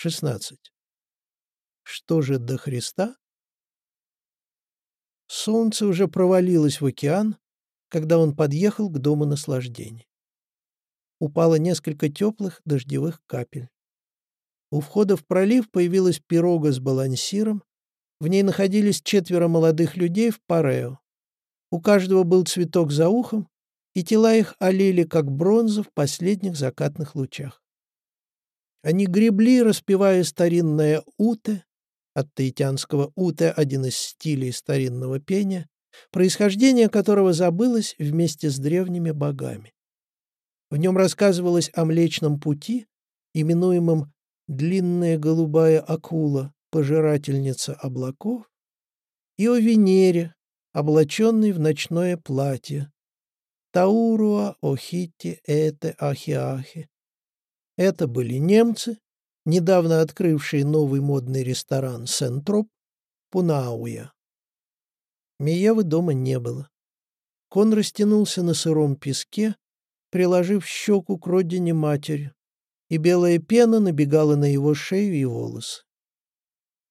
16. Что же до Христа? Солнце уже провалилось в океан, когда он подъехал к дому наслаждений. Упало несколько теплых дождевых капель. У входа в пролив появилась пирога с балансиром, в ней находились четверо молодых людей в парео. У каждого был цветок за ухом, и тела их олели, как бронза в последних закатных лучах. Они гребли, распевая старинное уте, от таитянского уте один из стилей старинного пения, происхождение которого забылось вместе с древними богами. В нем рассказывалось о Млечном Пути, именуемом «длинная голубая акула, пожирательница облаков», и о Венере, облаченной в ночное платье, Тауруа Охити Эте Ахиахи. Это были немцы, недавно открывшие новый модный ресторан Сентроп, Пунауя. Миевы дома не было. Кон растянулся на сыром песке, приложив щеку к родине матери, и белая пена набегала на его шею и волосы.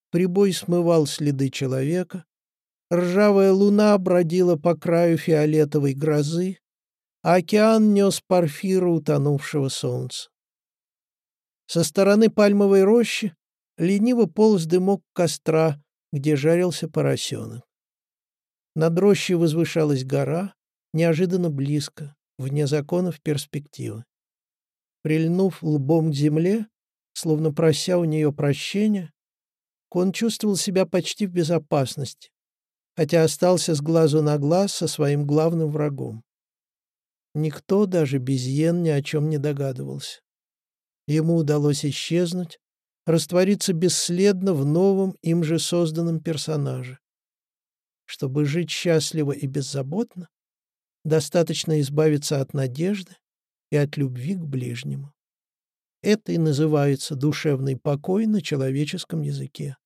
Прибой смывал следы человека, ржавая луна бродила по краю фиолетовой грозы, а океан нес парфиру утонувшего солнца. Со стороны пальмовой рощи лениво полз дымок костра, где жарился поросенок. Над рощей возвышалась гора, неожиданно близко, вне законов перспективы. Прильнув лбом к земле, словно прося у нее прощения, он чувствовал себя почти в безопасности, хотя остался с глазу на глаз со своим главным врагом. Никто, даже Безьен, ни о чем не догадывался. Ему удалось исчезнуть, раствориться бесследно в новом им же созданном персонаже. Чтобы жить счастливо и беззаботно, достаточно избавиться от надежды и от любви к ближнему. Это и называется душевный покой на человеческом языке.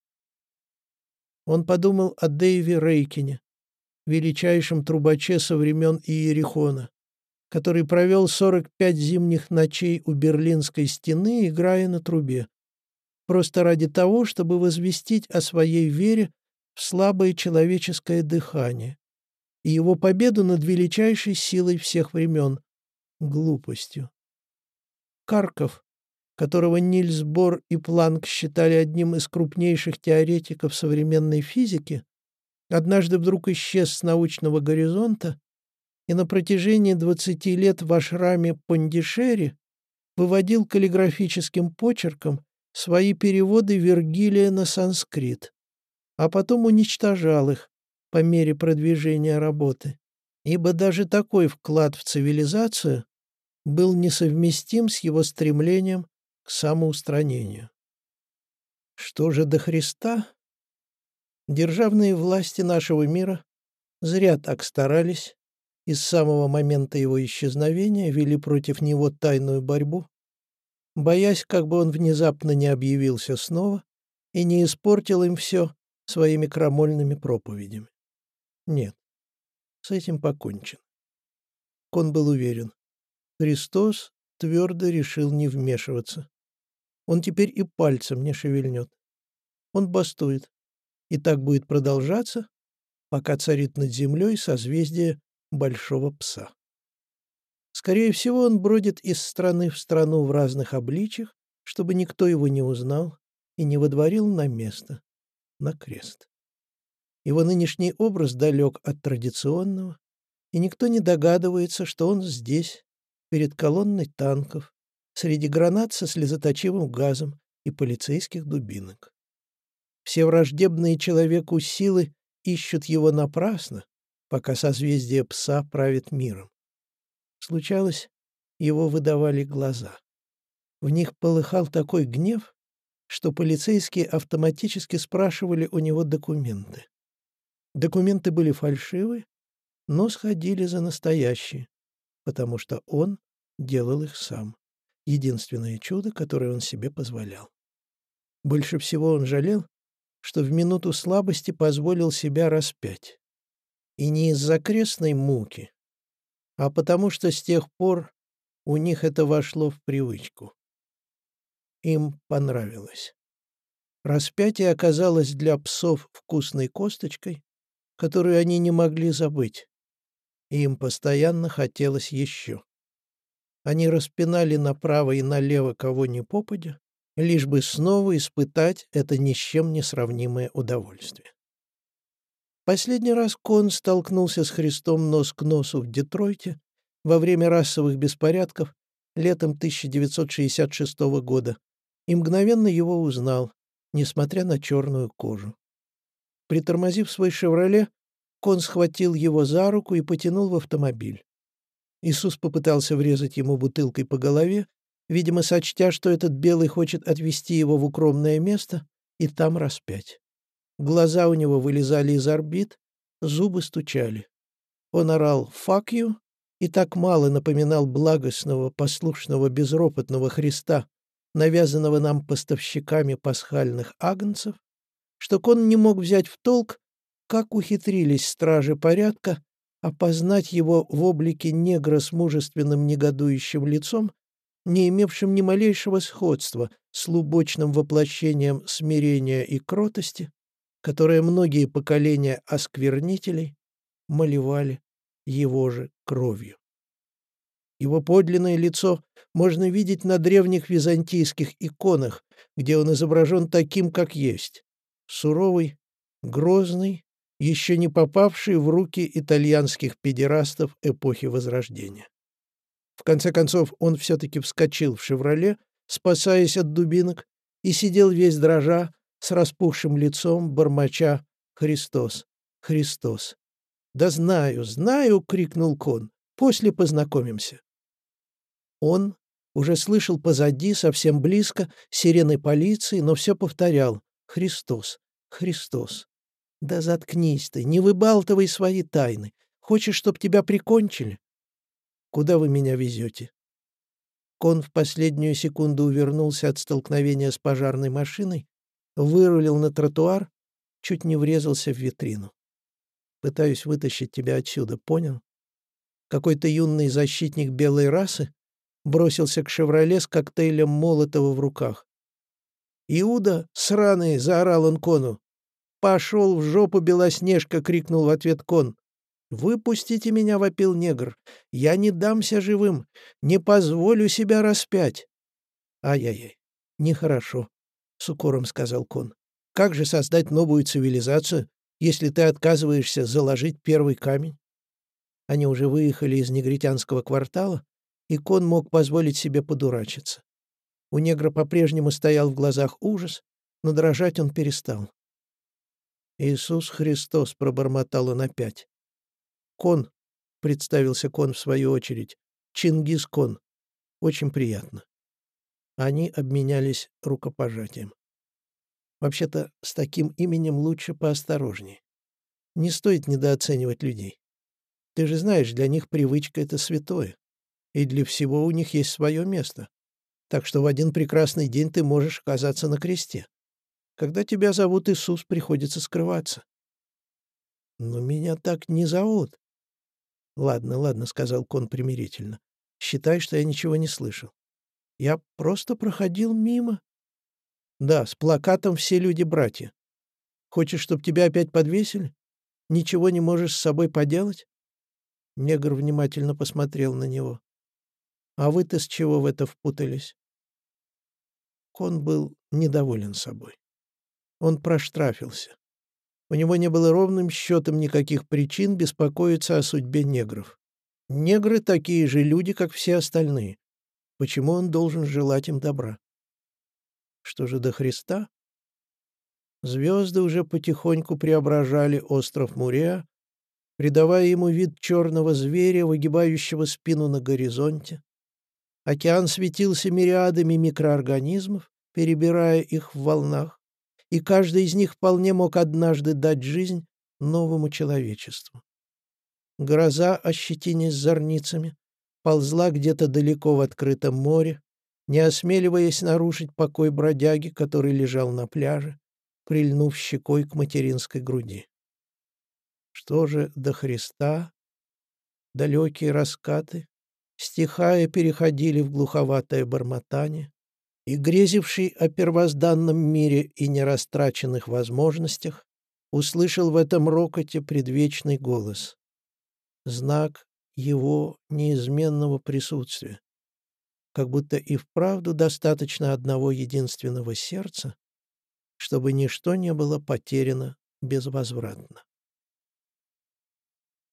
Он подумал о Дэйве Рейкине, величайшем трубаче со времен Иерихона, который провел 45 зимних ночей у Берлинской стены, играя на трубе, просто ради того, чтобы возвестить о своей вере в слабое человеческое дыхание и его победу над величайшей силой всех времен — глупостью. Карков, которого Нильс Бор и Планк считали одним из крупнейших теоретиков современной физики, однажды вдруг исчез с научного горизонта и на протяжении 20 лет в ашраме Пандишери выводил каллиграфическим почерком свои переводы Вергилия на санскрит а потом уничтожал их по мере продвижения работы, ибо даже такой вклад в цивилизацию был несовместим с его стремлением к самоустранению. Что же до Христа? Державные власти нашего мира зря так старались и с самого момента его исчезновения вели против него тайную борьбу, боясь, как бы он внезапно не объявился снова и не испортил им все своими крамольными проповедями. Нет, с этим покончен. Он был уверен. Христос твердо решил не вмешиваться. Он теперь и пальцем не шевельнет. Он бастует. И так будет продолжаться, пока царит над землей созвездие большого пса. Скорее всего, он бродит из страны в страну в разных обличьях, чтобы никто его не узнал и не водворил на место на крест. Его нынешний образ далек от традиционного, и никто не догадывается, что он здесь, перед колонной танков, среди гранат со слезоточивым газом и полицейских дубинок. Все враждебные человеку силы ищут его напрасно, пока созвездие пса правит миром. Случалось, его выдавали глаза. В них полыхал такой гнев, что полицейские автоматически спрашивали у него документы. Документы были фальшивы, но сходили за настоящие, потому что он делал их сам. Единственное чудо, которое он себе позволял. Больше всего он жалел, что в минуту слабости позволил себя распять. И не из-за крестной муки, а потому что с тех пор у них это вошло в привычку. им понравилось. Распятие оказалось для псов вкусной косточкой, которую они не могли забыть, и им постоянно хотелось еще. Они распинали направо и налево кого ни попадя, лишь бы снова испытать это ни с чем не сравнимое удовольствие. Последний раз Кон столкнулся с Христом нос к носу в Детройте во время расовых беспорядков летом 1966 года и мгновенно его узнал, несмотря на черную кожу. Притормозив свой «Шевроле», Кон схватил его за руку и потянул в автомобиль. Иисус попытался врезать ему бутылкой по голове, видимо, сочтя, что этот белый хочет отвести его в укромное место и там распять. Глаза у него вылезали из орбит, зубы стучали. Он орал «fuck you» и так мало напоминал благостного, послушного, безропотного Христа, навязанного нам поставщиками пасхальных агнцев, что Кон не мог взять в толк, как ухитрились стражи порядка опознать его в облике негра с мужественным негодующим лицом, не имевшим ни малейшего сходства с лубочным воплощением смирения и кротости, которое многие поколения осквернителей малевали его же кровью. Его подлинное лицо можно видеть на древних византийских иконах, где он изображен таким, как есть. Суровый, грозный, еще не попавший в руки итальянских педерастов эпохи Возрождения. В конце концов, он все-таки вскочил в «Шевроле», спасаясь от дубинок, и сидел весь дрожа, с распухшим лицом, бормоча «Христос! Христос!» «Да знаю, знаю!» — крикнул Кон. «После познакомимся». Он уже слышал позади, совсем близко, сирены полиции, но все повторял «Христос! Христос!» «Да заткнись ты, не выбалтывай свои тайны. Хочешь, чтоб тебя прикончили?» «Куда вы меня везете?» Кон в последнюю секунду увернулся от столкновения с пожарной машиной, вырулил на тротуар, чуть не врезался в витрину. «Пытаюсь вытащить тебя отсюда, понял?» Какой-то юный защитник белой расы бросился к «Шевроле» с коктейлем Молотова в руках. «Иуда, сраный!» — заорал он Кону. «Пошел в жопу, Белоснежка!» — крикнул в ответ кон. «Выпустите меня!» — вопил негр. «Я не дамся живым! Не позволю себя распять!» «Ай-яй-яй! Нехорошо!» — с укором сказал кон. «Как же создать новую цивилизацию, если ты отказываешься заложить первый камень?» Они уже выехали из негритянского квартала, и кон мог позволить себе подурачиться. У негра по-прежнему стоял в глазах ужас, но дрожать он перестал. «Иисус Христос», — пробормотал он опять. «Кон», — представился Кон в свою очередь, — «Чингис Кон. Очень приятно». Они обменялись рукопожатием. Вообще-то, с таким именем лучше поосторожнее. Не стоит недооценивать людей. Ты же знаешь, для них привычка — это святое. И для всего у них есть свое место. Так что в один прекрасный день ты можешь оказаться на кресте. Когда тебя зовут Иисус, приходится скрываться. Но меня так не зовут. Ладно, ладно, сказал Кон примирительно. Считай, что я ничего не слышал. Я просто проходил мимо. Да, с плакатом «Все люди братья». Хочешь, чтобы тебя опять подвесили? Ничего не можешь с собой поделать? Негр внимательно посмотрел на него. А вы-то с чего в это впутались? Кон был недоволен собой. Он проштрафился. У него не было ровным счетом никаких причин беспокоиться о судьбе негров. Негры такие же люди, как все остальные. Почему он должен желать им добра? Что же до Христа? Звезды уже потихоньку преображали остров Мурия, придавая ему вид черного зверя, выгибающего спину на горизонте. Океан светился мириадами микроорганизмов, перебирая их в волнах и каждый из них вполне мог однажды дать жизнь новому человечеству. Гроза, ощетинясь зорницами, ползла где-то далеко в открытом море, не осмеливаясь нарушить покой бродяги, который лежал на пляже, прильнув щекой к материнской груди. Что же до Христа? Далекие раскаты, стихая, переходили в глуховатое бормотание, и грезивший о первозданном мире и нерастраченных возможностях, услышал в этом рокоте предвечный голос. Знак его неизменного присутствия. Как будто и вправду достаточно одного единственного сердца, чтобы ничто не было потеряно безвозвратно.